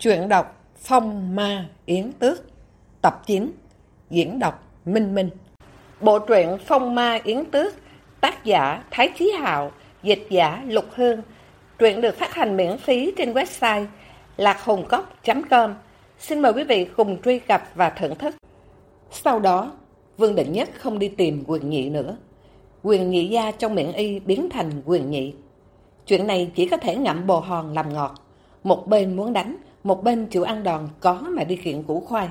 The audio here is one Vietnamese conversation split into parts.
Chuyện đọc Phong Ma Yến Tước. Tập 9 Diễn đọc Minh Minh. Bộ truyện Phong Ma Yến Tước, Tác giả Thái Chí Hạo, Dịch giả Lục Hương. Truyện được phát hành miễn phí trên website lạchungcốc.com Xin mời quý vị cùng truy cập và thưởng thức. Sau đó, Vương Định Nhất không đi tìm quyền nhị nữa. Quyền nhị gia trong miệng y biến thành quyền nhị. Chuyện này chỉ có thể ngậm bồ hòn làm ngọt. Một bên muốn đánh một bên chịu ăn đòn có mà đi kiện củ khoai.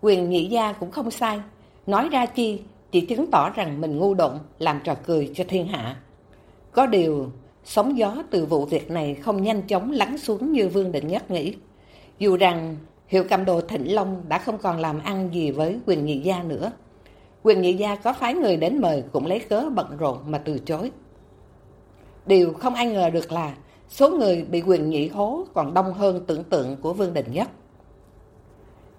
Quyền nhị gia cũng không sai, nói ra chi chỉ chứng tỏ rằng mình ngu độn làm trò cười cho thiên hạ. Có điều, sóng gió từ vụ việc này không nhanh chóng lắng xuống như Vương Định Nhất nghĩ. Dù rằng hiệu cầm đồ Thịnh Long đã không còn làm ăn gì với quyền nhị gia nữa. Quyền nhị gia có phái người đến mời cũng lấy cớ bận rộn mà từ chối. Điều không ai ngờ được là Số người bị quyền nhị hố còn đông hơn tưởng tượng của Vương Đình Nhất.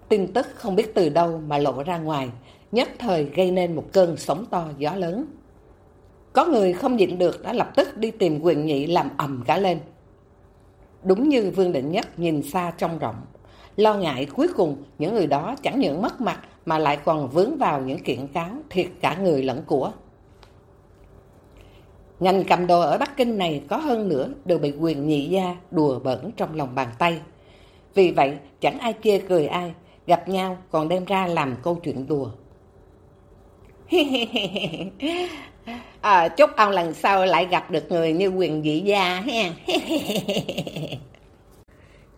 Tin tức không biết từ đâu mà lộ ra ngoài, nhất thời gây nên một cơn sóng to gió lớn. Có người không nhịn được đã lập tức đi tìm quyền nhị làm ầm cả lên. Đúng như Vương Định Nhất nhìn xa trong rộng, lo ngại cuối cùng những người đó chẳng những mất mặt mà lại còn vướng vào những kiện cáo thiệt cả người lẫn của. Ngành cầm đồ ở Bắc Kinh này có hơn nữa đều bị quyền nhị gia đùa bẩn trong lòng bàn tay. Vì vậy chẳng ai chê cười ai, gặp nhau còn đem ra làm câu chuyện đùa. à, chúc ông lần sau lại gặp được người như quyền nhị gia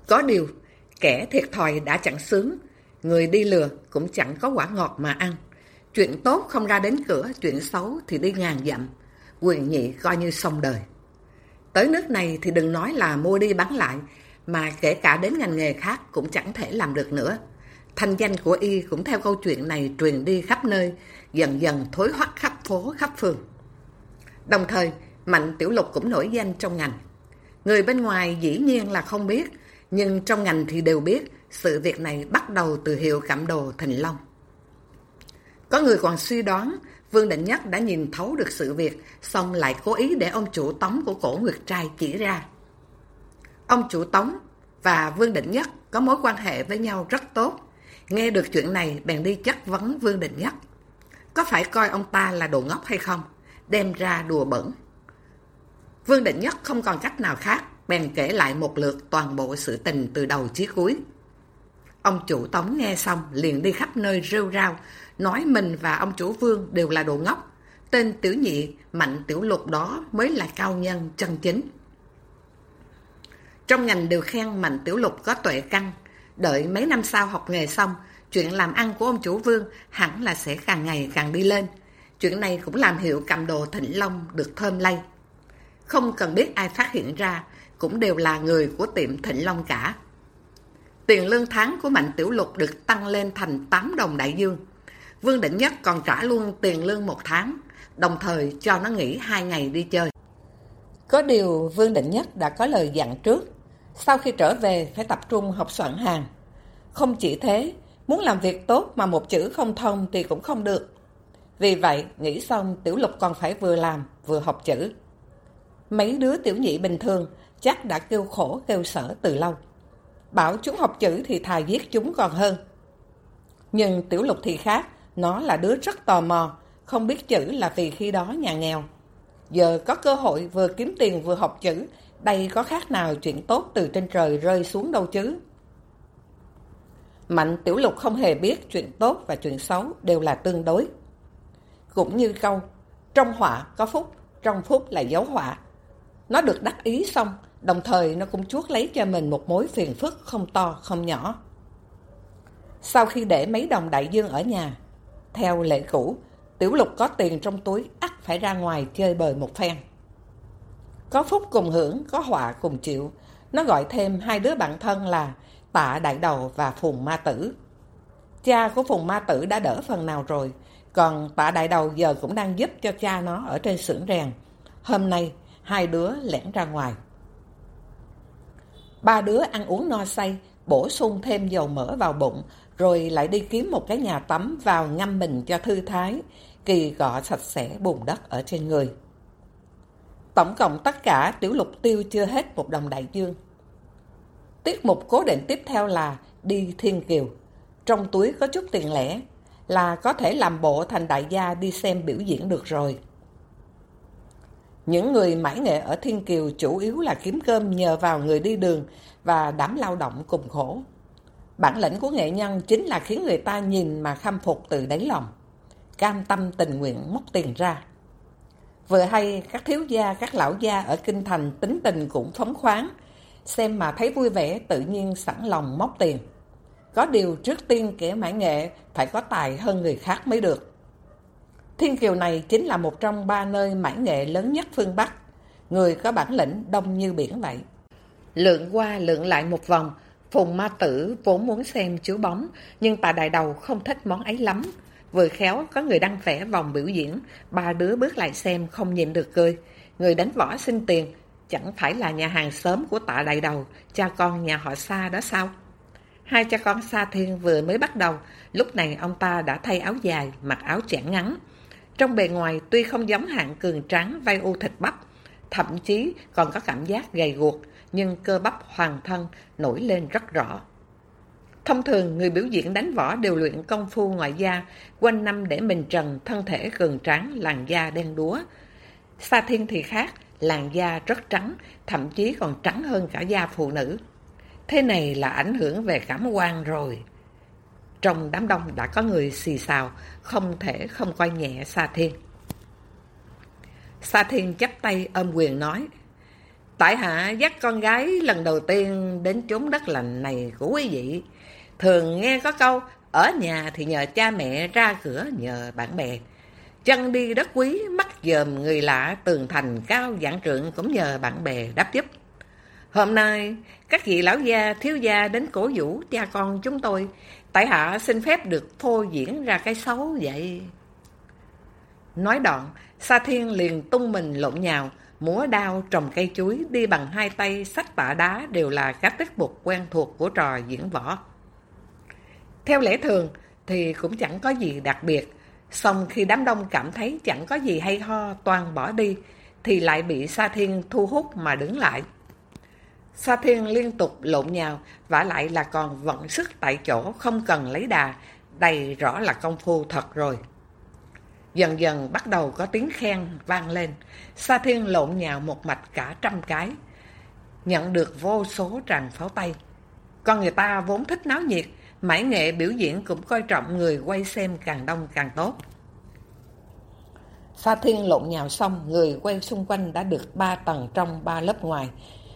có điều, kẻ thiệt thòi đã chẳng sướng, người đi lừa cũng chẳng có quả ngọt mà ăn. Chuyện tốt không ra đến cửa, chuyện xấu thì đi ngàn dặm quyền nhị coi như xong đời. Tới nước này thì đừng nói là mua đi bán lại, mà kể cả đến ngành nghề khác cũng chẳng thể làm được nữa. Thanh danh của y cũng theo câu chuyện này truyền đi khắp nơi, dần dần thối hoắt khắp phố khắp phường. Đồng thời, Mạnh Tiểu Lục cũng nổi danh trong ngành. Người bên ngoài dĩ nhiên là không biết, nhưng trong ngành thì đều biết sự việc này bắt đầu từ hiệu cảm đồ Thành Long. Có người còn suy đoán Vương Định Nhất đã nhìn thấu được sự việc, xong lại cố ý để ông chủ tống của cổ Nguyệt Trai chỉ ra. Ông chủ tống và Vương Định Nhất có mối quan hệ với nhau rất tốt. Nghe được chuyện này bèn đi chất vấn Vương Định Nhất. Có phải coi ông ta là đồ ngốc hay không? Đem ra đùa bẩn. Vương Định Nhất không còn cách nào khác, bèn kể lại một lượt toàn bộ sự tình từ đầu chí cuối. Ông chủ tống nghe xong liền đi khắp nơi rêu rao, nói mình và ông chủ vương đều là đồ ngốc. Tên tiểu nhị, mạnh tiểu lục đó mới là cao nhân chân chính. Trong ngành đều khen mạnh tiểu lục có tuệ căn. Đợi mấy năm sau học nghề xong, chuyện làm ăn của ông chủ vương hẳn là sẽ càng ngày càng đi lên. Chuyện này cũng làm hiệu cầm đồ Thịnh Long được thơm lây. Không cần biết ai phát hiện ra, cũng đều là người của tiệm Thịnh Long cả. Tiền lương tháng của Mạnh Tiểu Lục được tăng lên thành 8 đồng đại dương. Vương Định Nhất còn trả luôn tiền lương một tháng, đồng thời cho nó nghỉ hai ngày đi chơi. Có điều Vương Định Nhất đã có lời dặn trước, sau khi trở về phải tập trung học soạn hàng. Không chỉ thế, muốn làm việc tốt mà một chữ không thông thì cũng không được. Vì vậy, nghĩ xong Tiểu Lục còn phải vừa làm, vừa học chữ. Mấy đứa tiểu nhị bình thường chắc đã kêu khổ kêu sở từ lâu. Bảo chúng học chữ thì thà giết chúng còn hơn. Nhưng Tiểu Lục thì khác, nó là đứa rất tò mò, không biết chữ là vì khi đó nhà nghèo. Giờ có cơ hội vừa kiếm tiền vừa học chữ, đây có khác nào chuyện tốt từ trên trời rơi xuống đâu chứ. Mạnh Tiểu Lục không hề biết chuyện tốt và chuyện xấu đều là tương đối. Cũng như câu, trong họa có phúc, trong phúc là dấu họa. Nó được đắc ý xong, đồng thời nó cũng chuốt lấy cho mình một mối phiền phức không to không nhỏ. Sau khi để mấy đồng đại dương ở nhà, theo lệ cũ, Tiểu Lục có tiền trong túi, ắt phải ra ngoài chơi bời một phen. Có phúc cùng hưởng, có họa cùng chịu. Nó gọi thêm hai đứa bạn thân là Tạ Đại Đầu và Phùng Ma Tử. Cha của Phùng Ma Tử đã đỡ phần nào rồi, còn Tạ Đại Đầu giờ cũng đang giúp cho cha nó ở trên xưởng rèn. Hôm nay, hai đứa lẻn ra ngoài. Ba đứa ăn uống no say, bổ sung thêm dầu mỡ vào bụng, rồi lại đi kiếm một cái nhà tắm vào ngâm mình cho thư thái, kỳ gọ sạch sẽ bùn đất ở trên người. Tổng cộng tất cả tiểu lục tiêu chưa hết một đồng đại dương. Tiết mục cố định tiếp theo là đi Thiên Kiều. Trong túi có chút tiền lẻ là có thể làm bộ thành đại gia đi xem biểu diễn được rồi. Những người mãi nghệ ở Thiên Kiều chủ yếu là kiếm cơm nhờ vào người đi đường và đám lao động cùng khổ. Bản lĩnh của nghệ nhân chính là khiến người ta nhìn mà khâm phục từ đáy lòng. Cam tâm tình nguyện móc tiền ra. Vừa hay các thiếu gia, các lão gia ở Kinh Thành tính tình cũng phóng khoáng. Xem mà thấy vui vẻ tự nhiên sẵn lòng móc tiền. Có điều trước tiên kẻ mãi nghệ phải có tài hơn người khác mới được. Thiên Kiều này chính là một trong ba nơi mãi nghệ lớn nhất phương Bắc. Người có bản lĩnh đông như biển vậy. Lượn qua lượn lại một vòng, Phùng Ma Tử vốn muốn xem chú bóng, nhưng tạ đại đầu không thích món ấy lắm. Vừa khéo có người đăng vẽ vòng biểu diễn, ba đứa bước lại xem không nhìn được cười. Người đánh võ xin tiền, chẳng phải là nhà hàng xóm của tạ đại đầu, cha con nhà họ xa đó sao? Hai cha con Sa Thiên vừa mới bắt đầu, lúc này ông ta đã thay áo dài, mặc áo chẽn ngắn. Trong bề ngoài tuy không giống hạng cường trắng vai u thịt bắp, thậm chí còn có cảm giác gầy guộc, nhưng cơ bắp hoàn thân nổi lên rất rõ. Thông thường, người biểu diễn đánh võ đều luyện công phu ngoại gia, quanh năm để mình trần, thân thể cường tráng, làn da đen đúa. Sa Thiên thì khác, làn da rất trắng, thậm chí còn trắng hơn cả da phụ nữ. Thế này là ảnh hưởng về cảm quan rồi. Trong đám đông đã có người xì xào, không thể không coi nhẹ Sa Thiên. Sa Thiên chắp tay ôm quyền nói, Tại hạ dắt con gái lần đầu tiên đến chốn đất lành này của quý vị. Thường nghe có câu, ở nhà thì nhờ cha mẹ, ra cửa nhờ bạn bè. Chân đi đất quý, mắt dòm người lạ, tường thành cao dạng trượng cũng nhờ bạn bè đáp giúp. Hôm nay, các vị lão gia, thiếu gia đến cổ vũ cha con chúng tôi. Tại hạ xin phép được thô diễn ra cái xấu vậy. Nói đoạn, Sa Thiên liền tung mình lộn nhào, múa đao trồng cây chuối, đi bằng hai tay, sách tạ đá đều là các tiết mục quen thuộc của trò diễn võ. Theo lẽ thường thì cũng chẳng có gì đặc biệt, xong khi đám đông cảm thấy chẳng có gì hay ho toàn bỏ đi, thì lại bị Sa Thiên thu hút mà đứng lại. Sa Thiên liên tục lộn nhào, vả lại là còn vận sức tại chỗ, không cần lấy đà, đầy rõ là công phu thật rồi. Dần dần bắt đầu có tiếng khen vang lên, Sa Thiên lộn nhào một mạch cả trăm cái, nhận được vô số tràng pháo tay. Con người ta vốn thích náo nhiệt, mãi nghệ biểu diễn cũng coi trọng người quay xem càng đông càng tốt. Sa Thiên lộn nhào xong, người quay xung quanh đã được ba tầng trong ba lớp ngoài,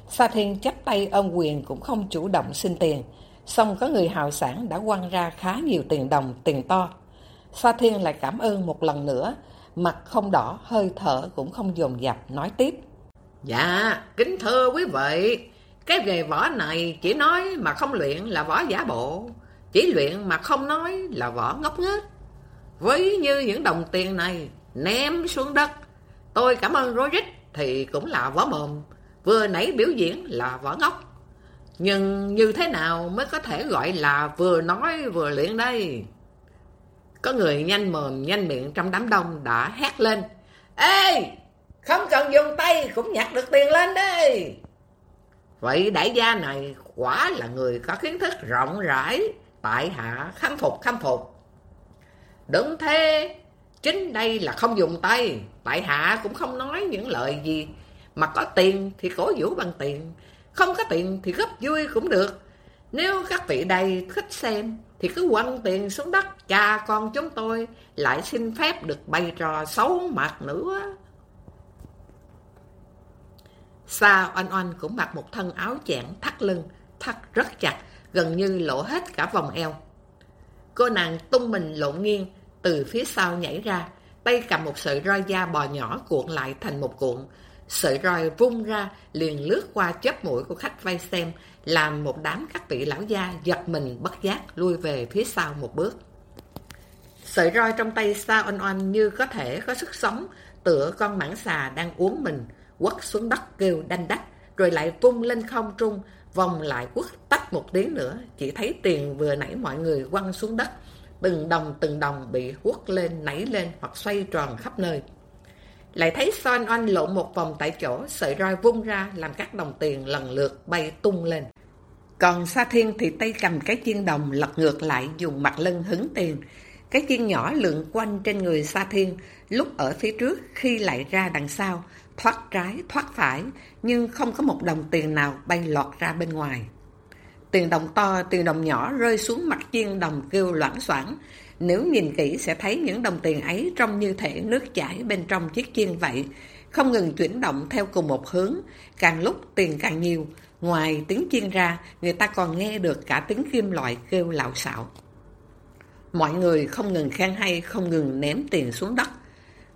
Sa Thiên chắp tay ôm quyền cũng không chủ động xin tiền. Xong có người hào sản đã quăng ra khá nhiều tiền đồng, tiền to. Sa Thiên lại cảm ơn một lần nữa, mặt không đỏ, hơi thở cũng không dồn dập, nói tiếp. Dạ, kính thưa quý vị, cái nghề võ này chỉ nói mà không luyện là võ giả bộ, chỉ luyện mà không nói là võ ngốc nghếch. Với như những đồng tiền này ném xuống đất, tôi cảm ơn rối rít thì cũng là võ mồm, vừa nãy biểu diễn là võ ngốc. Nhưng như thế nào mới có thể gọi là vừa nói vừa luyện đây? Có người nhanh mồm nhanh miệng trong đám đông đã hét lên. Ê! Không cần dùng tay cũng nhặt được tiền lên đi Vậy đại gia này quả là người có kiến thức rộng rãi, tại hạ khâm phục khâm phục. Đúng thế, chính đây là không dùng tay, tại hạ cũng không nói những lời gì mà có tiền thì cổ vũ bằng tiền, không có tiền thì góp vui cũng được. Nếu các vị đây thích xem, thì cứ quăng tiền xuống đất, cha con chúng tôi lại xin phép được bày trò xấu mặt nữa. Sa oanh oanh cũng mặc một thân áo chẽn thắt lưng, thắt rất chặt, gần như lộ hết cả vòng eo. Cô nàng tung mình lộn nghiêng, từ phía sau nhảy ra, tay cầm một sợi roi da bò nhỏ cuộn lại thành một cuộn, Sợi roi vung ra, liền lướt qua chớp mũi của khách vay xem, làm một đám các vị lão gia giật mình bất giác lui về phía sau một bước. Sợi roi trong tay Sa Oanh Oanh như có thể có sức sống, tựa con mãng xà đang uống mình, quất xuống đất kêu đanh đách, rồi lại vung lên không trung, vòng lại quất tách một tiếng nữa, chỉ thấy tiền vừa nãy mọi người quăng xuống đất, từng đồng từng đồng bị quất lên, nảy lên hoặc xoay tròn khắp nơi. Lại thấy Son Oanh lộn một vòng tại chỗ, sợi roi vung ra làm các đồng tiền lần lượt bay tung lên. Còn Sa Thiên thì tay cầm cái chiên đồng lật ngược lại dùng mặt lưng hứng tiền. Cái chiên nhỏ lượn quanh trên người Sa Thiên, lúc ở phía trước khi lại ra đằng sau, thoát trái, thoát phải, nhưng không có một đồng tiền nào bay lọt ra bên ngoài. Tiền đồng to, tiền đồng nhỏ rơi xuống mặt chiên đồng kêu loãng xoảng. Nếu nhìn kỹ sẽ thấy những đồng tiền ấy trông như thể nước chảy bên trong chiếc chiên vậy, không ngừng chuyển động theo cùng một hướng, càng lúc tiền càng nhiều. Ngoài tiếng chiên ra, người ta còn nghe được cả tiếng kim loại kêu lạo xạo. Mọi người không ngừng khen hay, không ngừng ném tiền xuống đất.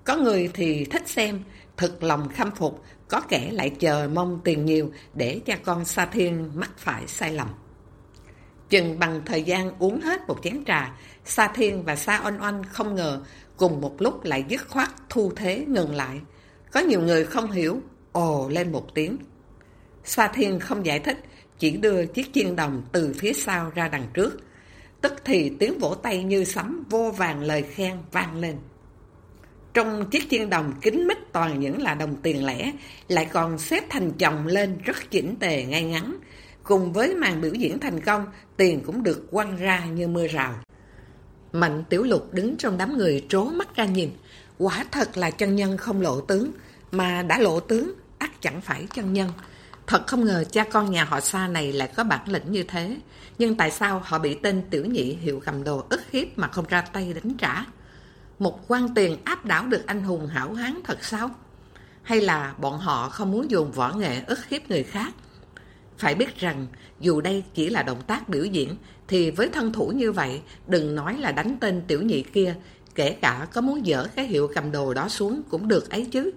Có người thì thích xem, thực lòng khâm phục, có kẻ lại chờ mong tiền nhiều để cha con Sa Thiên mắc phải sai lầm. Chừng bằng thời gian uống hết một chén trà, Sa Thiên và Sa Oanh Oanh không ngờ cùng một lúc lại dứt khoát thu thế ngừng lại. Có nhiều người không hiểu, ồ lên một tiếng. Sa Thiên không giải thích, chỉ đưa chiếc chiên đồng từ phía sau ra đằng trước. Tức thì tiếng vỗ tay như sấm vô vàng lời khen vang lên. Trong chiếc chiên đồng kính mít toàn những là đồng tiền lẻ, lại còn xếp thành chồng lên rất chỉnh tề ngay ngắn. Cùng với màn biểu diễn thành công, tiền cũng được quăng ra như mưa rào. Mạnh Tiểu Lục đứng trong đám người trố mắt ra nhìn. Quả thật là chân nhân không lộ tướng, mà đã lộ tướng, ắt chẳng phải chân nhân. Thật không ngờ cha con nhà họ xa này lại có bản lĩnh như thế. Nhưng tại sao họ bị tên tiểu nhị hiệu cầm đồ ức hiếp mà không ra tay đánh trả? Một quan tiền áp đảo được anh hùng hảo hán thật sao? Hay là bọn họ không muốn dùng võ nghệ ức hiếp người khác? Phải biết rằng, dù đây chỉ là động tác biểu diễn, thì với thân thủ như vậy, đừng nói là đánh tên tiểu nhị kia, kể cả có muốn dỡ cái hiệu cầm đồ đó xuống cũng được ấy chứ.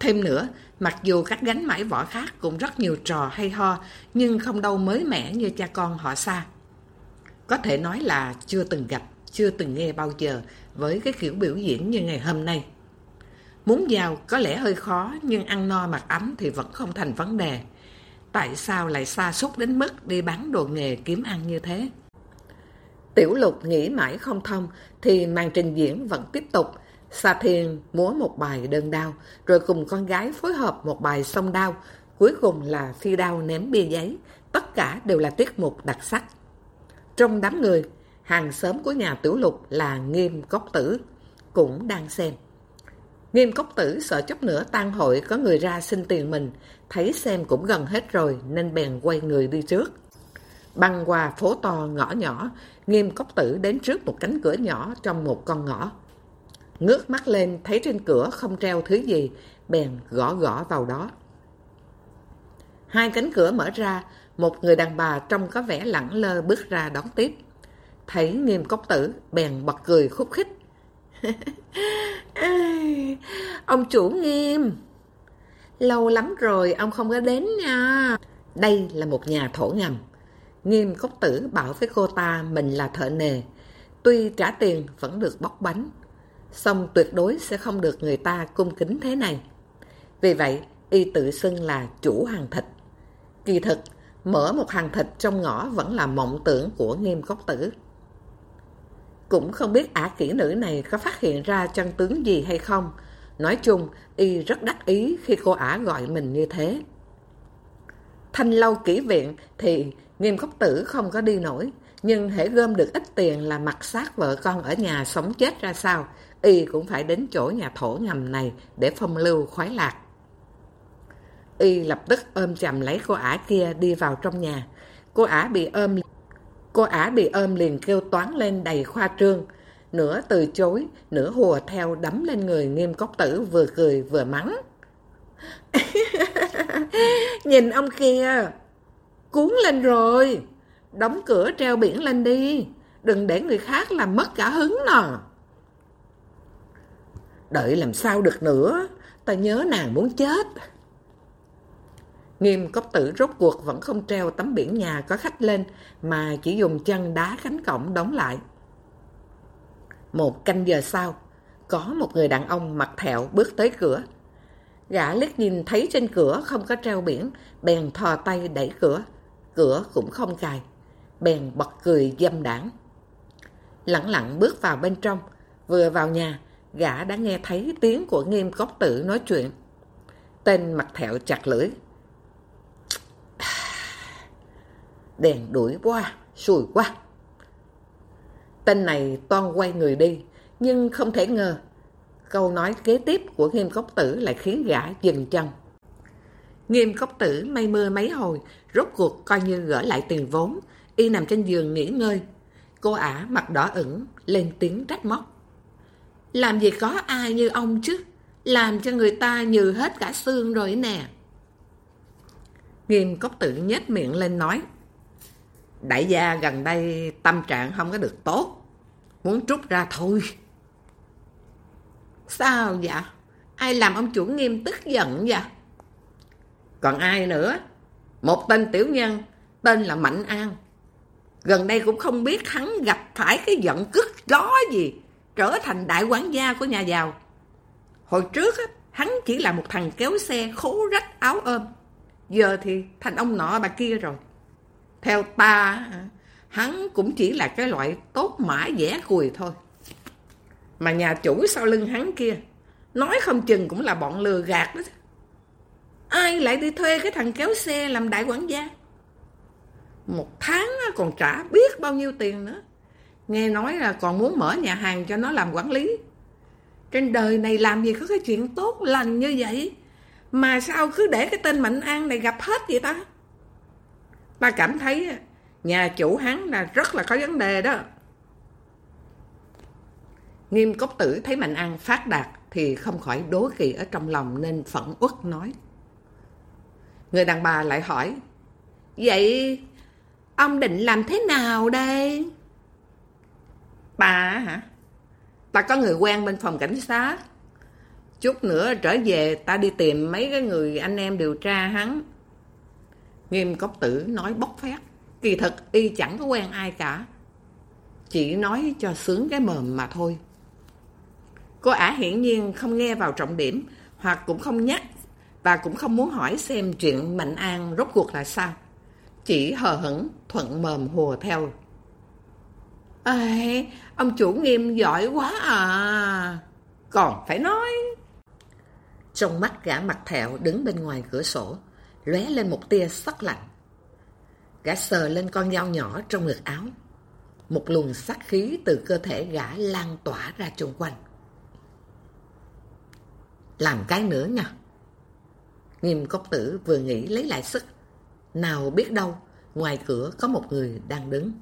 Thêm nữa, mặc dù các gánh mãi võ khác cũng rất nhiều trò hay ho, nhưng không đâu mới mẻ như cha con họ xa. Có thể nói là chưa từng gặp, chưa từng nghe bao giờ với cái kiểu biểu diễn như ngày hôm nay. Muốn giàu có lẽ hơi khó, nhưng ăn no mặc ấm thì vẫn không thành vấn đề. Tại sao lại xa xúc đến mức đi bán đồ nghề kiếm ăn như thế? Tiểu lục nghĩ mãi không thông, thì màn trình diễn vẫn tiếp tục, Sa Thiên múa một bài đơn đao, rồi cùng con gái phối hợp một bài song đao, cuối cùng là phi đao ném bia giấy. Tất cả đều là tiết mục đặc sắc. Trong đám người, hàng xóm của nhà tiểu lục là Nghiêm Cốc Tử, cũng đang xem. Nghiêm Cốc Tử sợ chút nữa tan hội có người ra xin tiền mình, thấy xem cũng gần hết rồi nên bèn quay người đi trước. Băng qua phố to ngõ nhỏ, Nghiêm Cốc Tử đến trước một cánh cửa nhỏ trong một con ngõ. Ngước mắt lên thấy trên cửa không treo thứ gì, bèn gõ gõ vào đó. Hai cánh cửa mở ra, một người đàn bà trông có vẻ lẳng lơ bước ra đón tiếp. Thấy nghiêm cốc tử, bèn bật cười khúc khích. ông chủ nghiêm, lâu lắm rồi ông không có đến nha. Đây là một nhà thổ ngầm. Nghiêm cốc tử bảo với cô ta mình là thợ nề. Tuy trả tiền vẫn được bóc bánh, xong tuyệt đối sẽ không được người ta cung kính thế này. Vì vậy, y tự xưng là chủ hàng thịt. Kỳ thực, mở một hàng thịt trong ngõ vẫn là mộng tưởng của nghiêm cốc tử. Cũng không biết ả kỹ nữ này có phát hiện ra chân tướng gì hay không. Nói chung, y rất đắc ý khi cô ả gọi mình như thế. Thanh lâu kỹ viện thì nghiêm cốc tử không có đi nổi, nhưng hãy gom được ít tiền là mặc sát vợ con ở nhà sống chết ra sao, y cũng phải đến chỗ nhà thổ ngầm này để phong lưu khoái lạc. Y lập tức ôm chầm lấy cô ả kia đi vào trong nhà. Cô ả bị ôm cô ả bị ôm liền kêu toán lên đầy khoa trương, nửa từ chối, nửa hùa theo đấm lên người nghiêm cốc tử vừa cười vừa mắng. Nhìn ông kia, cuốn lên rồi, đóng cửa treo biển lên đi, đừng để người khác làm mất cả hứng nè. Đợi làm sao được nữa, ta nhớ nàng muốn chết. Nghiêm cốc tử rốt cuộc vẫn không treo tấm biển nhà có khách lên, mà chỉ dùng chân đá cánh cổng đóng lại. Một canh giờ sau, có một người đàn ông mặt thẹo bước tới cửa. Gã liếc nhìn thấy trên cửa không có treo biển, bèn thò tay đẩy cửa. Cửa cũng không cài, bèn bật cười dâm đảng. Lặng lặng bước vào bên trong, vừa vào nhà, gã đã nghe thấy tiếng của nghiêm cốc tử nói chuyện. Tên mặt thẹo chặt lưỡi. Đèn đuổi qua, sùi qua. Tên này toan quay người đi, nhưng không thể ngờ. Câu nói kế tiếp của nghiêm cốc tử lại khiến gã dừng chân. Nghiêm cốc tử mây mưa mấy hồi, rốt cuộc coi như gỡ lại tiền vốn, y nằm trên giường nghỉ ngơi. Cô ả mặt đỏ ửng, lên tiếng trách móc. Làm gì có ai như ông chứ, làm cho người ta nhừ hết cả xương rồi nè. Nghiêm cốc tử nhếch miệng lên nói. Đại gia gần đây tâm trạng không có được tốt, muốn trút ra thôi. Sao vậy? Ai làm ông chủ nghiêm tức giận vậy? Còn ai nữa? Một tên tiểu nhân, tên là Mạnh An. Gần đây cũng không biết hắn gặp phải cái giận cứt đó gì, trở thành đại quản gia của nhà giàu. Hồi trước, hắn chỉ là một thằng kéo xe khố rách áo ôm. Giờ thì thành ông nọ bà kia rồi. Theo ta, hắn cũng chỉ là cái loại tốt mã dẻ cùi thôi. Mà nhà chủ sau lưng hắn kia, nói không chừng cũng là bọn lừa gạt đó. Ai lại đi thuê cái thằng kéo xe làm đại quản gia? Một tháng còn trả biết bao nhiêu tiền nữa. Nghe nói là còn muốn mở nhà hàng cho nó làm quản lý. Trên đời này làm gì có cái chuyện tốt lành như vậy? Mà sao cứ để cái tên Mạnh An này gặp hết vậy ta? Ta cảm thấy nhà chủ hắn là rất là có vấn đề đó. Nghiêm cốc tử thấy Mạnh An phát đạt thì không khỏi đố kỵ ở trong lòng nên phẫn uất nói. Người đàn bà lại hỏi, Vậy ông định làm thế nào đây? Bà hả? Ta có người quen bên phòng cảnh sát. Chút nữa trở về ta đi tìm mấy cái người anh em điều tra hắn. Nghiêm cốc tử nói bốc phét. Kỳ thật y chẳng có quen ai cả. Chỉ nói cho sướng cái mồm mà thôi. Cô ả hiển nhiên không nghe vào trọng điểm hoặc cũng không nhắc và cũng không muốn hỏi xem chuyện Mạnh An rốt cuộc là sao. Chỉ hờ hững thuận mồm hùa theo. Ê, ông chủ nghiêm giỏi quá à. Còn phải nói. Trong mắt gã mặt thẹo đứng bên ngoài cửa sổ, lóe lên một tia sắc lạnh. Gã sờ lên con dao nhỏ trong ngực áo. Một luồng sát khí từ cơ thể gã lan tỏa ra chung quanh. Làm cái nữa nha. Nghiêm cốc tử vừa nghĩ lấy lại sức. Nào biết đâu, ngoài cửa có một người đang đứng.